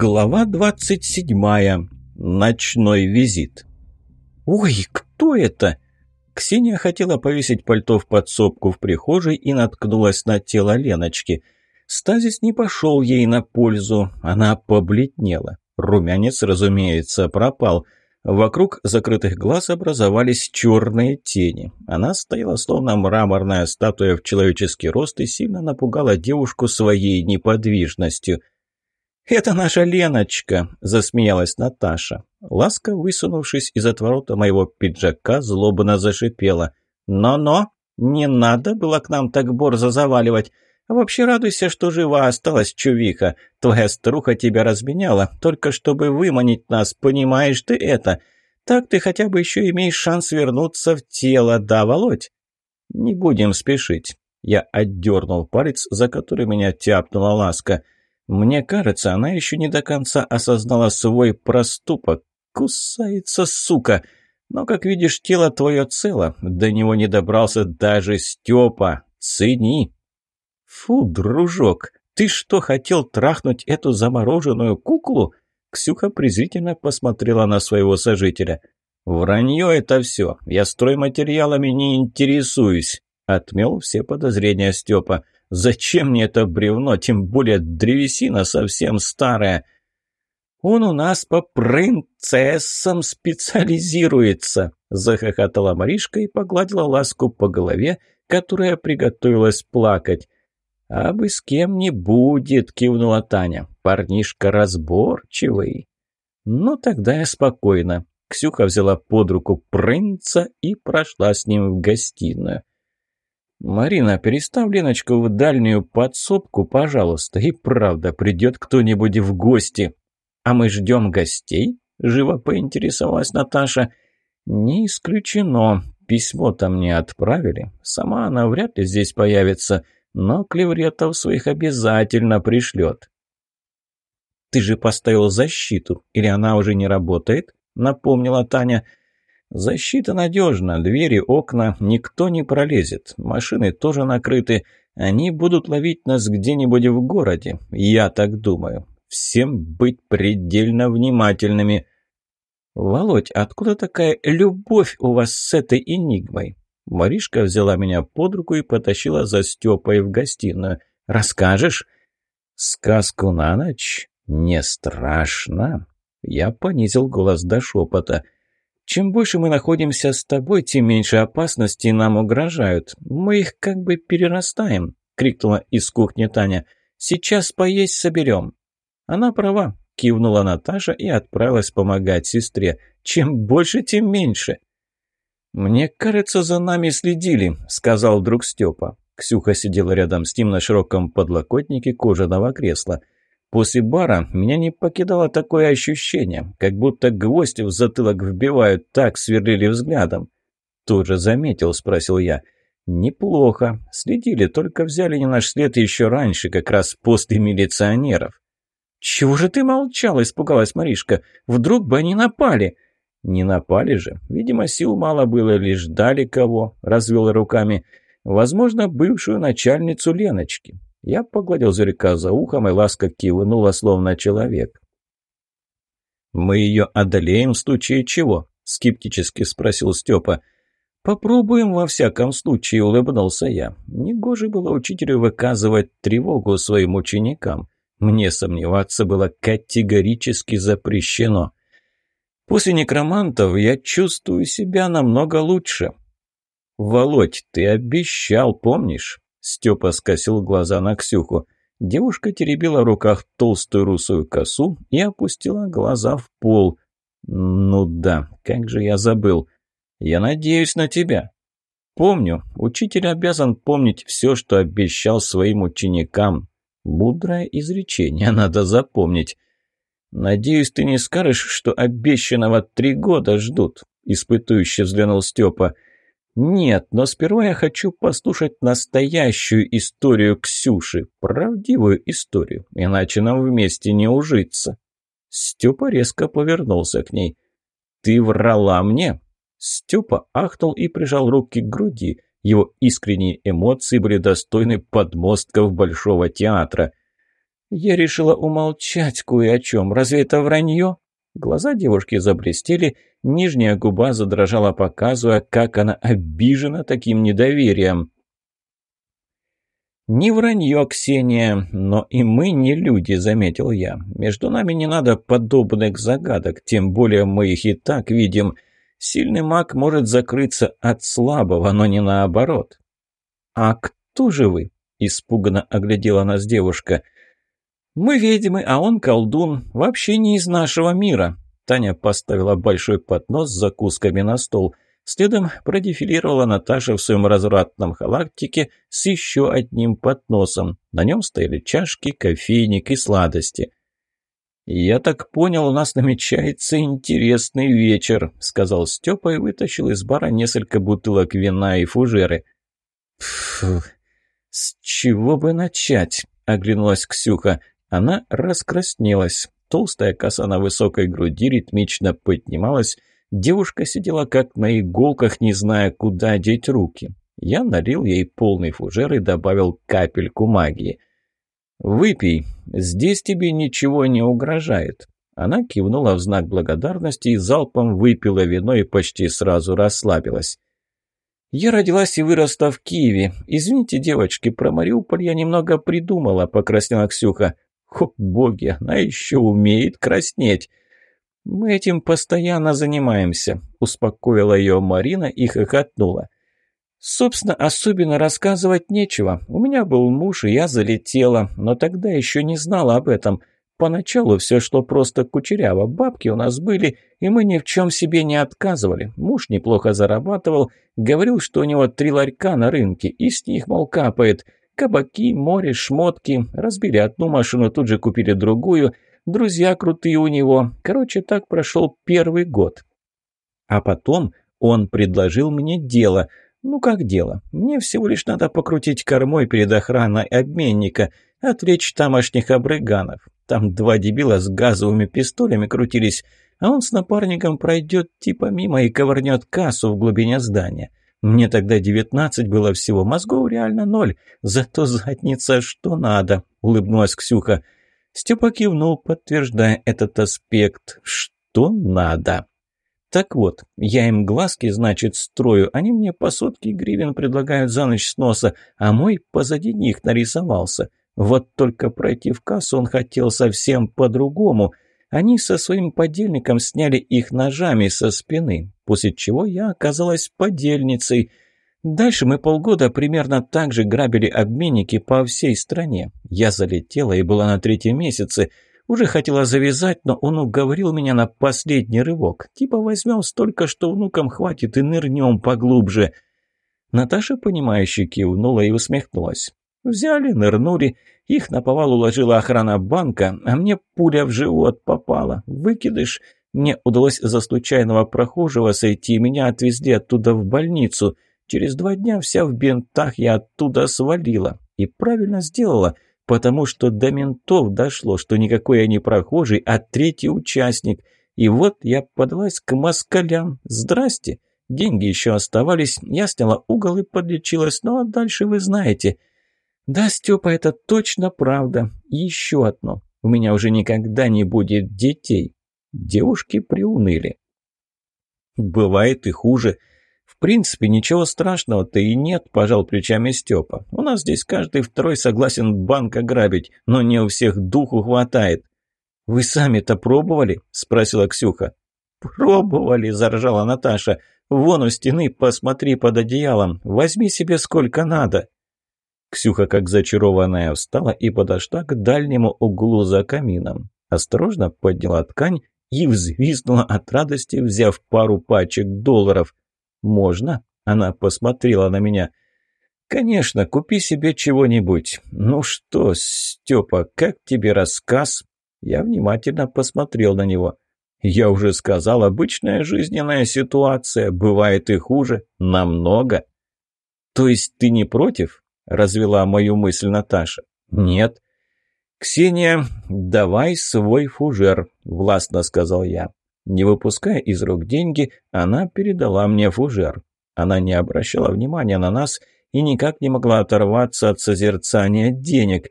Глава 27. Ночной визит. «Ой, кто это?» Ксения хотела повесить пальто в подсобку в прихожей и наткнулась на тело Леночки. Стазис не пошел ей на пользу, она побледнела. Румянец, разумеется, пропал. Вокруг закрытых глаз образовались черные тени. Она стояла словно мраморная статуя в человеческий рост и сильно напугала девушку своей неподвижностью – «Это наша Леночка», – засмеялась Наташа. Ласка, высунувшись из отворота моего пиджака, злобно зашипела. «Но-но, не надо было к нам так борзо заваливать. Вообще радуйся, что жива осталась чувиха. Твоя старуха тебя разменяла, только чтобы выманить нас, понимаешь ты это? Так ты хотя бы еще имеешь шанс вернуться в тело, да, Володь?» «Не будем спешить». Я отдернул палец, за который меня тяпнула Ласка – мне кажется, она еще не до конца осознала свой проступок. Кусается, сука! Но, как видишь, тело твое цело. До него не добрался даже Степа. Цени. Фу, дружок, ты что, хотел трахнуть эту замороженную куклу? Ксюха презрительно посмотрела на своего сожителя. «Вранье это все. Я стройматериалами не интересуюсь», — отмел все подозрения Степа. Зачем мне это бревно, тем более древесина совсем старая? Он у нас по принцессам специализируется, захохотала Маришка и погладила ласку по голове, которая приготовилась плакать. «А бы с кем не будет», — кивнула Таня. «Парнишка разборчивый». «Ну, тогда я спокойно». Ксюха взяла под руку принца и прошла с ним в гостиную. «Марина, переставь Леночку в дальнюю подсобку, пожалуйста, и правда, придет кто-нибудь в гости». «А мы ждем гостей?» – живо поинтересовалась Наташа. «Не исключено. Письмо-то мне отправили. Сама она вряд ли здесь появится, но клевретов своих обязательно пришлет». «Ты же поставил защиту, или она уже не работает?» – напомнила Таня. Защита надежна, двери, окна, никто не пролезет. Машины тоже накрыты. Они будут ловить нас где-нибудь в городе. Я так думаю. Всем быть предельно внимательными. «Володь, откуда такая любовь у вас с этой энигмой?» Маришка взяла меня под руку и потащила за Степой в гостиную. «Расскажешь?» «Сказку на ночь? Не страшно?» Я понизил голос до шепота – чем больше мы находимся с тобой, тем меньше опасностей нам угрожают. Мы их как бы перерастаем», — крикнула из кухни Таня. «Сейчас поесть соберем». Она права, кивнула Наташа и отправилась помогать сестре. «Чем больше, тем меньше». «Мне кажется, за нами следили», — сказал вдруг Степа. Ксюха сидела рядом с ним на широком подлокотнике кожаного кресла. После бара меня не покидало такое ощущение, как будто гвоздь в затылок вбивают, так сверлили взглядом. «Тоже заметил?» – спросил я. «Неплохо. Следили, только взяли не наш след еще раньше, как раз после милиционеров». «Чего же ты молчал?» – испугалась Маришка. «Вдруг бы они напали?» «Не напали же. Видимо, сил мало было, лишь ждали кого», – развел руками. «Возможно, бывшую начальницу Леночки. Я погладил зверька за ухом, и ласка кивнула, словно человек. «Мы ее одолеем в случае чего?» – скептически спросил Степа. «Попробуем во всяком случае», – улыбнулся я. Негоже было учителю выказывать тревогу своим ученикам. Мне сомневаться было категорически запрещено. После некромантов я чувствую себя намного лучше. «Володь, ты обещал, помнишь?» Степа скосил глаза на Ксюху. Девушка теребила в руках толстую русую косу и опустила глаза в пол. «Ну да, как же я забыл. Я надеюсь на тебя». «Помню. Учитель обязан помнить все, что обещал своим ученикам. Мудрое изречение, надо запомнить. Надеюсь, ты не скажешь, что обещанного три года ждут?» Испытующе взглянул Степа. «Нет, но сперва я хочу послушать настоящую историю Ксюши, правдивую историю, иначе нам вместе не ужиться». Степа резко повернулся к ней. «Ты врала мне?» Степа ахнул и прижал руки к груди. Его искренние эмоции были достойны подмостков Большого театра. Я решила умолчать кое о чем. Разве это вранье? Глаза девушки заблестели, нижняя губа задрожала, показывая, как она обижена таким недоверием. «Не вранье, Ксения, но и мы не люди», — заметил я. «Между нами не надо подобных загадок, тем более мы их и так видим. Сильный маг может закрыться от слабого, но не наоборот». «А кто же вы?» — испуганно оглядела нас девушка. «Мы ведьмы, а он колдун, вообще не из нашего мира». Таня поставила большой поднос с закусками на стол — Следом продефилировала Наташа в своем развратном халактике с еще одним подносом. На нем стояли чашки, кофейник и сладости. «Я так понял, у нас намечается интересный вечер», — сказал Степа и вытащил из бара несколько бутылок вина и фужеры. «Фу, с чего бы начать?» — оглянулась Ксюха. Она раскраснелась. Толстая коса на высокой груди ритмично поднималась, Девушка сидела как на иголках, не зная, куда деть руки. Я налил ей полный фужер и добавил капельку магии. «Выпей, здесь тебе ничего не угрожает». Она кивнула в знак благодарности и залпом выпила вино и почти сразу расслабилась. «Я родилась и выросла в Киеве. Извините, девочки, про Мариуполь я немного придумала», — покраснела Ксюха. «О, боги, она еще умеет краснеть!» «Мы этим постоянно занимаемся», – успокоила ее Марина и хохотнула. «Собственно, особенно рассказывать нечего. У меня был муж, и я залетела, но тогда еще не знала об этом. Поначалу все шло просто кучеряво. Бабки у нас были, и мы ни в чем себе не отказывали. Муж неплохо зарабатывал, говорил, что у него три ларька на рынке, и с них, мол, капает. Кабаки, море, шмотки. Разбили одну машину, тут же купили другую – Друзья крутые у него. Короче, так прошел первый год. А потом он предложил мне дело. Ну как дело? Мне всего лишь надо покрутить кормой перед охраной обменника, отвлечь тамошних обрыганов. Там два дебила с газовыми пистолями крутились, а он с напарником пройдет типа мимо и ковырнет кассу в глубине здания. Мне тогда девятнадцать было всего, мозгов реально ноль, зато задница что надо, улыбнулась Ксюха. Степа кивнул, подтверждая этот аспект. Что надо? Так вот, я им глазки, значит, строю, они мне по сотке гривен предлагают за ночь сноса, а мой позади них нарисовался. Вот только пройти в кассу он хотел совсем по-другому. Они со своим подельником сняли их ножами со спины, после чего я оказалась подельницей – Дальше мы полгода примерно так же грабили обменники по всей стране. Я залетела и была на третьем месяце. Уже хотела завязать, но он уговорил меня на последний рывок. Типа возьмем столько, что внукам хватит и нырнем поглубже. Наташа, понимающе кивнула и усмехнулась. Взяли, нырнули, их на повал уложила охрана банка, а мне пуля в живот попала. Выкидыш. Мне удалось за случайного прохожего сойти, меня отвезли оттуда в больницу – Через два дня вся в бинтах я оттуда свалила. И правильно сделала, потому что до ментов дошло, что никакой я не прохожий, а третий участник. И вот я подалась к москалям. Здрасте. Деньги еще оставались, я сняла угол и подлечилась, ну а дальше вы знаете. Да, Степа, это точно правда. Еще одно. У меня уже никогда не будет детей. Девушки приуныли. Бывает и хуже. «В принципе, ничего страшного-то и нет», – пожал плечами Степа. «У нас здесь каждый второй согласен банк ограбить, но не у всех духу хватает». «Вы сами-то пробовали?» – спросила Ксюха. «Пробовали», – заржала Наташа. «Вон у стены, посмотри под одеялом. Возьми себе сколько надо». Ксюха, как зачарованная, встала и подошла к дальнему углу за камином. Осторожно подняла ткань и взвизгнула от радости, взяв пару пачек долларов – «Можно?» – она посмотрела на меня. «Конечно, купи себе чего-нибудь. Ну что, Степа, как тебе рассказ?» Я внимательно посмотрел на него. «Я уже сказал, обычная жизненная ситуация, бывает и хуже, намного». «То есть ты не против?» – развела мою мысль Наташа. «Нет». «Ксения, давай свой фужер», – властно сказал я. Не выпуская из рук деньги, она передала мне фужер. Она не обращала внимания на нас и никак не могла оторваться от созерцания денег.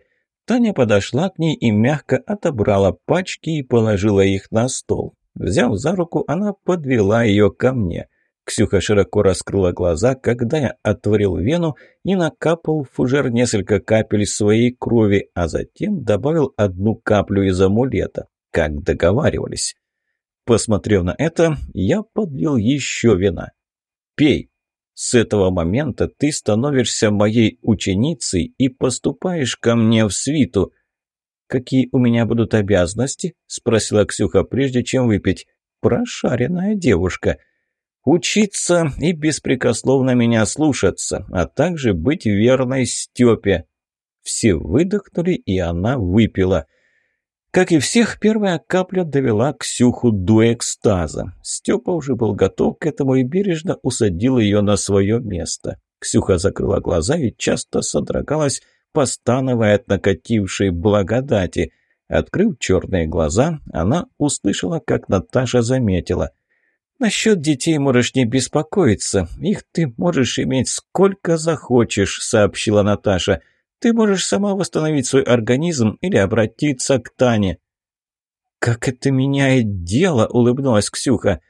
Таня подошла к ней и мягко отобрала пачки и положила их на стол. Взяв за руку, она подвела ее ко мне. Ксюха широко раскрыла глаза, когда я отворил вену и накапал в фужер несколько капель своей крови, а затем добавил одну каплю из амулета, как договаривались. Посмотрев на это, я подлил еще вина. «Пей. С этого момента ты становишься моей ученицей и поступаешь ко мне в свиту». «Какие у меня будут обязанности?» – спросила Ксюха, прежде чем выпить. «Прошаренная девушка». «Учиться и беспрекословно меня слушаться, а также быть верной Степе». Все выдохнули, и она выпила – как и всех, первая капля довела Ксюху до экстаза. Степа уже был готов к этому и бережно усадил ее на свое место. Ксюха закрыла глаза и часто содрогалась, постановая от накатившей благодати. Открыв черные глаза, она услышала, как Наташа заметила. «Насчет детей можешь не беспокоиться. Их ты можешь иметь сколько захочешь», — сообщила Наташа. — ты можешь сама восстановить свой организм или обратиться к Тане». «Как это меняет дело!» — улыбнулась Ксюха.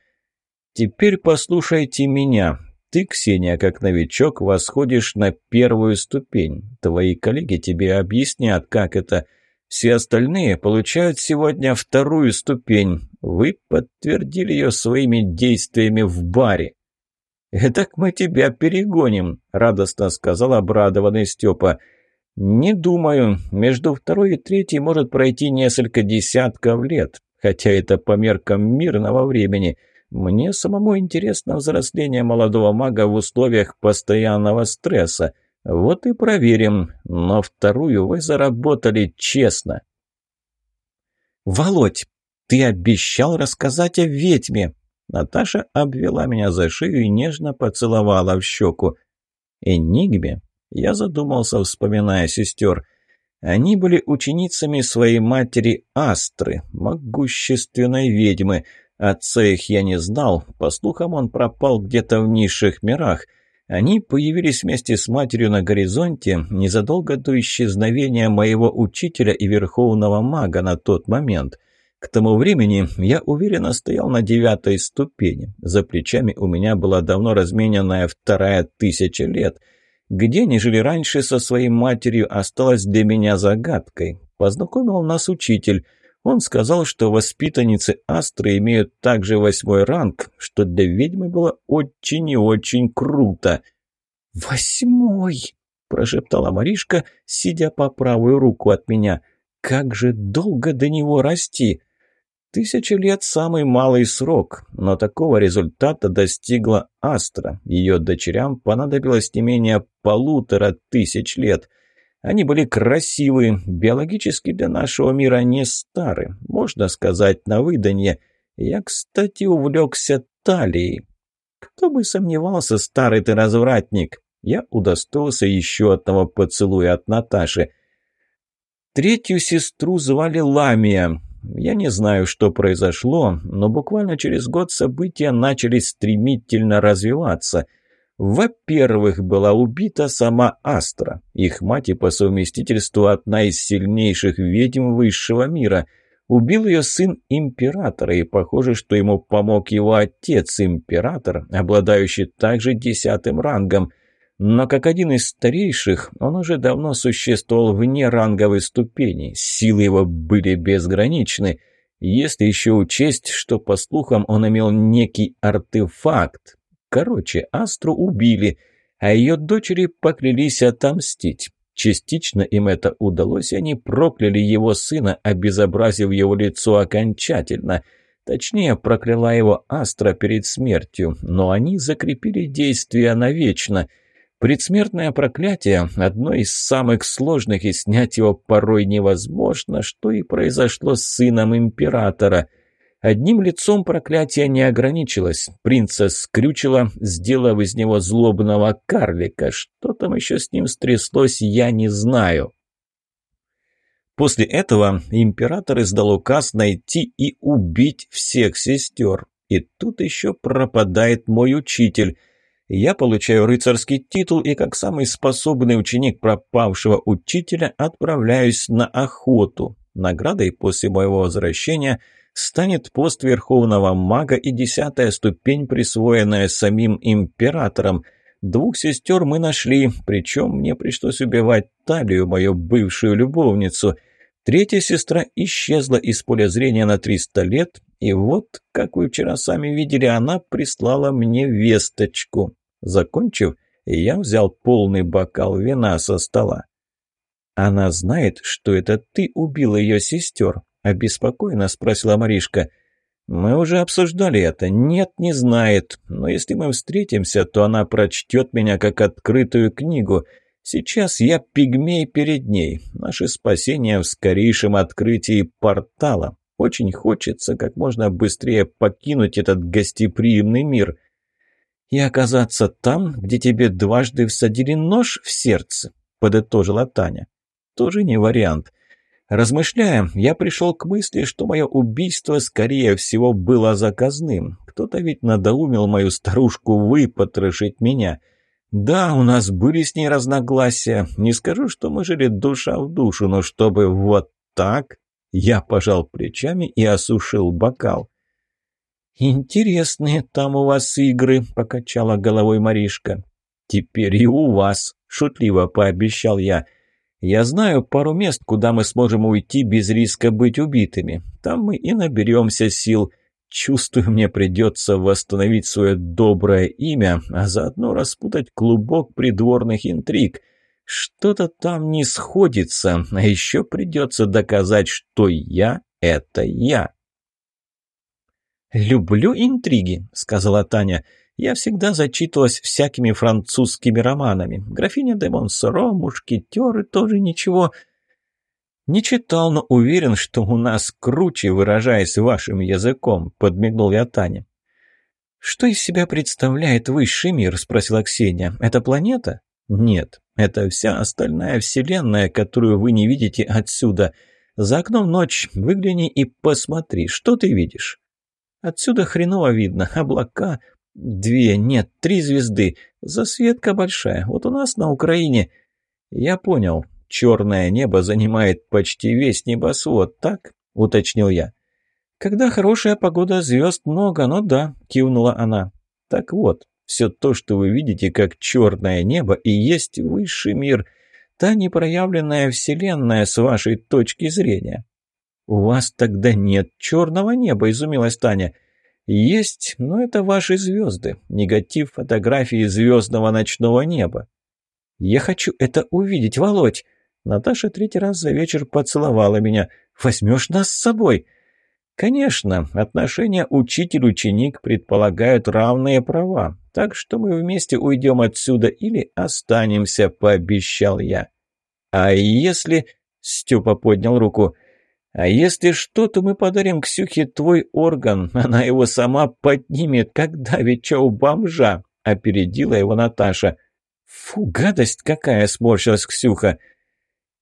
«Теперь послушайте меня. Ты, Ксения, как новичок, восходишь на первую ступень. Твои коллеги тебе объяснят, как это. Все остальные получают сегодня вторую ступень. Вы подтвердили ее своими действиями в баре». «Этак мы тебя перегоним», — радостно сказал обрадованный Степа. «Не думаю. Между второй и третьей может пройти несколько десятков лет, хотя это по меркам мирного времени. Мне самому интересно взросление молодого мага в условиях постоянного стресса. Вот и проверим. Но вторую вы заработали честно». «Володь, ты обещал рассказать о ведьме!» Наташа обвела меня за шею и нежно поцеловала в щеку. «Энигме?» Я задумался, вспоминая сестер. Они были ученицами своей матери Астры, могущественной ведьмы. Отца их я не знал, по слухам он пропал где-то в низших мирах. Они появились вместе с матерью на горизонте незадолго до исчезновения моего учителя и верховного мага на тот момент. К тому времени я уверенно стоял на девятой ступени. За плечами у меня была давно размененная вторая тысяча лет – где они жили раньше со своей матерью, осталось для меня загадкой. Познакомил нас учитель. Он сказал, что воспитанницы Астры имеют также восьмой ранг, что для ведьмы было очень и очень круто. «Восьмой!» – прошептала Маришка, сидя по правую руку от меня. «Как же долго до него расти!» Тысяча лет – самый малый срок, но такого результата достигла Астра. Ее дочерям понадобилось не менее полутора тысяч лет. Они были красивы, биологически для нашего мира не стары, можно сказать, на выданье. Я, кстати, увлекся талией. Кто бы сомневался, старый ты развратник. Я удостоился еще одного поцелуя от Наташи. Третью сестру звали Ламия. Я не знаю, что произошло, но буквально через год события начали стремительно развиваться. Во-первых, была убита сама Астра, их мать и по совместительству одна из сильнейших ведьм высшего мира. Убил ее сын императора, и похоже, что ему помог его отец, император, обладающий также десятым рангом – но как один из старейших, он уже давно существовал вне ранговой ступени, силы его были безграничны. Если еще учесть, что, по слухам, он имел некий артефакт. Короче, Астру убили, а ее дочери поклялись отомстить. Частично им это удалось, они прокляли его сына, обезобразив его лицо окончательно. Точнее, прокляла его Астра перед смертью, но они закрепили действие навечно – Предсмертное проклятие – одно из самых сложных, и снять его порой невозможно, что и произошло с сыном императора. Одним лицом проклятие не ограничилось. Принца скрючило, сделав из него злобного карлика. Что там еще с ним стряслось, я не знаю. После этого император издал указ найти и убить всех сестер. И тут еще пропадает мой учитель – Я получаю рыцарский титул и как самый способный ученик пропавшего учителя отправляюсь на охоту. Наградой после моего возвращения станет пост верховного мага и десятая ступень, присвоенная самим императором. Двух сестер мы нашли, причем мне пришлось убивать Талию, мою бывшую любовницу – Третья сестра исчезла из поля зрения на 300 лет, и вот, как вы вчера сами видели, она прислала мне весточку. Закончив, я взял полный бокал вина со стола. «Она знает, что это ты убил ее сестер?» – обеспокоенно спросила Маришка. «Мы уже обсуждали это. Нет, не знает. Но если мы встретимся, то она прочтет меня как открытую книгу». Сейчас я пигмей перед ней. Наше спасение в скорейшем открытии портала. Очень хочется как можно быстрее покинуть этот гостеприимный мир. И оказаться там, где тебе дважды всадили нож в сердце, подытожила Таня. Тоже не вариант. Размышляя, я пришел к мысли, что мое убийство, скорее всего, было заказным. Кто-то ведь надоумил мою старушку выпотрошить меня — да, у нас были с ней разногласия. Не скажу, что мы жили душа в душу, но чтобы вот так... Я пожал плечами и осушил бокал. «Интересные там у вас игры», — покачала головой Маришка. «Теперь и у вас», — шутливо пообещал я. «Я знаю пару мест, куда мы сможем уйти без риска быть убитыми. Там мы и наберемся сил. Чувствую, мне придется восстановить свое доброе имя, а заодно распутать клубок придворных интриг. Что-то там не сходится, а еще придется доказать, что я — это я. «Люблю интриги», — сказала Таня. «Я всегда зачитывалась всякими французскими романами. Графиня де Монсоро, мушкетеры тоже ничего. «Не читал, но уверен, что у нас круче, выражаясь вашим языком», — подмигнул я Тане. «Что из себя представляет высший мир?» — спросила Ксения. «Это планета?» «Нет, это вся остальная вселенная, которую вы не видите отсюда. За окном ночь, выгляни и посмотри, что ты видишь?» «Отсюда хреново видно. Облака. Две, нет, три звезды. Засветка большая. Вот у нас на Украине...» «Я понял. Черное небо занимает почти весь небосвод, так?» — уточнил я. «Когда хорошая погода, звезд много, но да», — кивнула она. «Так вот, все то, что вы видите как черное небо, и есть высший мир, та непроявленная вселенная с вашей точки зрения». «У вас тогда нет черного неба», — изумилась Таня. «Есть, но это ваши звезды, негатив фотографии звездного ночного неба». «Я хочу это увидеть, Володь!» Наташа третий раз за вечер поцеловала меня. «Возьмешь нас с собой?» «Конечно, отношения учитель-ученик предполагают равные права, так что мы вместе уйдем отсюда или останемся», — пообещал я. «А если...» — Степа поднял руку. «А если что, то мы подарим Ксюхе твой орган, она его сама поднимет, как давеча у бомжа», — опередила его Наташа. «Фу, гадость какая!» — сморщилась Ксюха.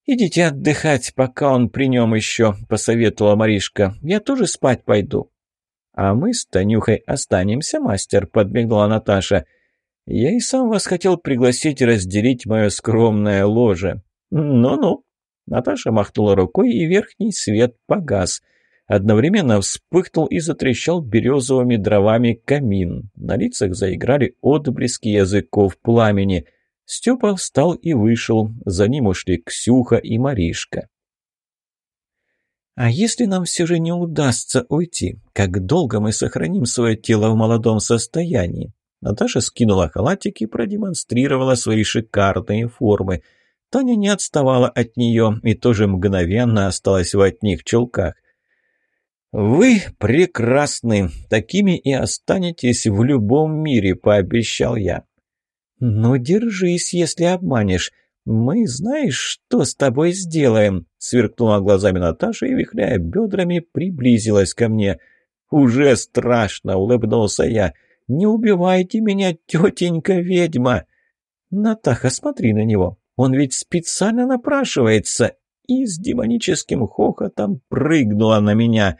«Идите отдыхать, пока он при нем еще», — посоветовала Маришка. «Я тоже спать пойду». «А мы с Танюхой останемся, мастер», — подмигнула Наташа. «Я и сам вас хотел пригласить разделить мое скромное ложе». «Ну-ну». Наташа махнула рукой, и верхний свет погас. Одновременно вспыхнул и затрещал березовыми дровами камин. На лицах заиграли отблески языков пламени. Степа встал и вышел. За ним ушли Ксюха и Маришка. «А если нам все же не удастся уйти, как долго мы сохраним свое тело в молодом состоянии?» Наташа скинула халатик и продемонстрировала свои шикарные формы. Таня не отставала от нее и тоже мгновенно осталась в одних чулках. «Вы прекрасны, такими и останетесь в любом мире», — пообещал я. «Ну, держись, если обманешь. Мы, знаешь, что с тобой сделаем?» Сверкнула глазами Наташа и, вихляя бедрами, приблизилась ко мне. «Уже страшно!» — улыбнулся я. «Не убивайте меня, тетенька-ведьма!» «Натаха, смотри на него. Он ведь специально напрашивается!» И с демоническим хохотом прыгнула на меня.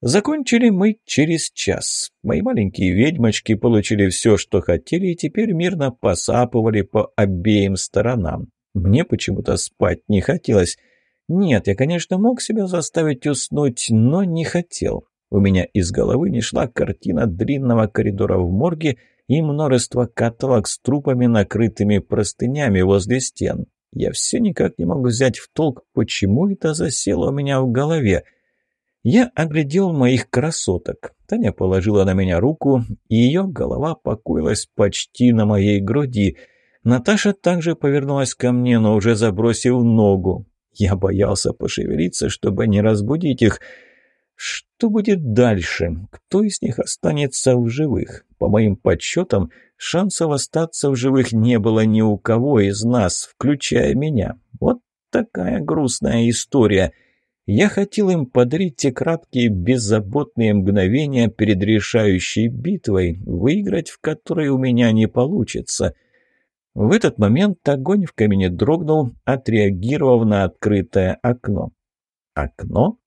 Закончили мы через час. Мои маленькие ведьмочки получили все, что хотели, и теперь мирно посапывали по обеим сторонам. Мне почему-то спать не хотелось. Нет, я, конечно, мог себя заставить уснуть, но не хотел. У меня из головы не шла картина длинного коридора в морге и множество каталог с трупами, накрытыми простынями возле стен. Я все никак не могу взять в толк, почему это засело у меня в голове – я оглядел моих красоток. Таня положила на меня руку, и ее голова покоилась почти на моей груди. Наташа также повернулась ко мне, но уже забросив ногу. Я боялся пошевелиться, чтобы не разбудить их. Что будет дальше? Кто из них останется в живых? По моим подсчетам, шансов остаться в живых не было ни у кого из нас, включая меня. Вот такая грустная история. Я хотел им подарить те краткие беззаботные мгновения перед решающей битвой, выиграть в которой у меня не получится. В этот момент огонь в камине дрогнул, отреагировав на открытое окно. Окно?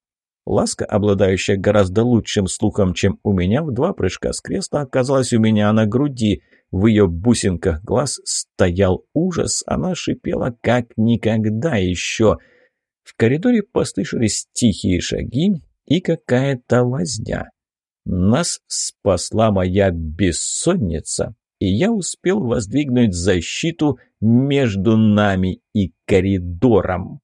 Ласка, обладающая гораздо лучшим слухом, чем у меня, в два прыжка с кресла оказалась у меня на груди. В ее бусинках глаз стоял ужас, она шипела как никогда еще — в коридоре послышались тихие шаги и какая-то возня. Нас спасла моя бессонница, и я успел воздвигнуть защиту между нами и коридором.